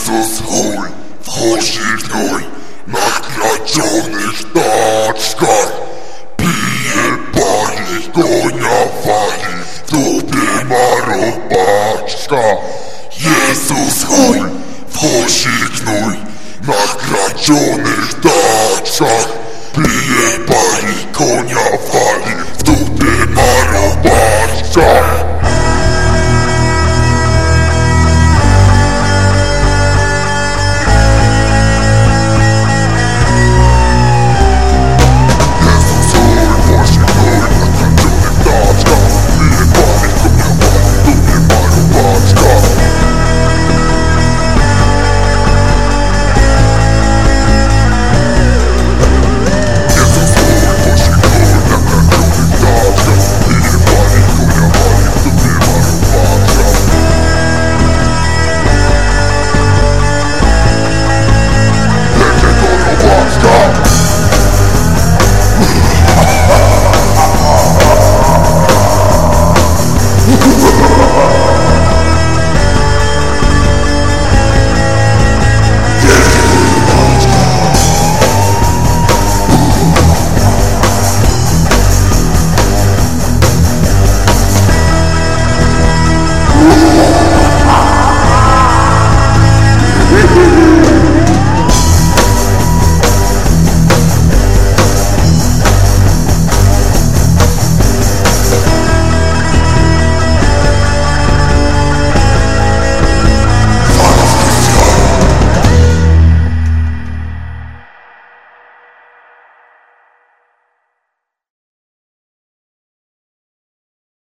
Ісус-Гуль, вхожий нагрadzionych taczkach Pije, pali, konia wali, w dupie ma robaczka Jezus chuj, wchosiknój, na kradzionych taczkach